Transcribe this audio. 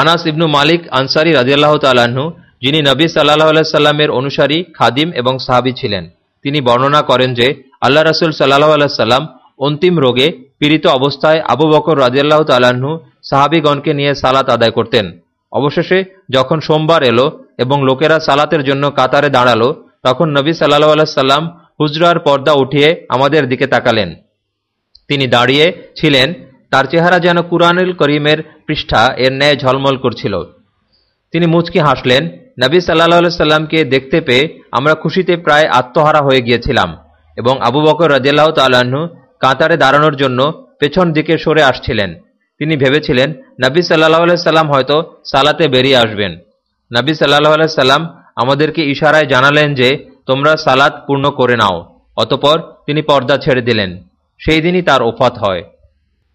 আনাস ইবনু মালিক আনসারি রাজিয়াল্লাহ তাল্লাহ্ন যিনি নবী সাল্লাহ আলাইসাল্লামের অনুসারী, খাদিম এবং সাহাবি ছিলেন। তিনি বর্ণনা করেন যে, আল্লাহ রসুল সাল্লাহ আলাইসাল্লাম অন্তিম রোগে পীড়িত অবস্থায় আবু বকর রাজিয়াল্লাহ তাল্লাহ্ন সাহাবিগণকে নিয়ে সালাত আদায় করতেন। অবশেষে যখন সোমবার এলো এবং লোকেরা সালাতের জন্য কাতারে দাঁড়াল, তখন নবী সাল্লাহ আলাইসাল্লাম হুজরার পর্দা উঠিয়ে আমাদের দিকে তাকালেন। তিনি দাঁড়িয়ে ছিলেন তার চেহারা যেন কুরআনুল করিমের পৃষ্ঠা, এর ন্যায় ঝলমল করছিল। তিনি মুচকি হাসলেন, নবী সাল্লাহ সাল্লামকে দেখতে পেয়ে আমরা খুশিতে প্রায় আত্মহারা হয়ে গিয়েছিলাম এবং আবু বকর রাজিয়াল্লাহ তাল্লাহ্ন কাতারে দাঁড়ানোর জন্য পেছন দিকে সরে আসছিলেন। তিনি ভেবেছিলেন, নবী সাল্লাহ সাল্লাম হয়তো সালাতে বেরিয়ে আসবেন। নবী সাল্লাহ সাল্লাম আমাদেরকে ইশারায় জানালেন যে, তোমরা সালাত পূর্ণ করে নাও। অতপর তিনি পর্দা ছেড়ে দিলেন। সেই দিনই তার ওফাত হয়।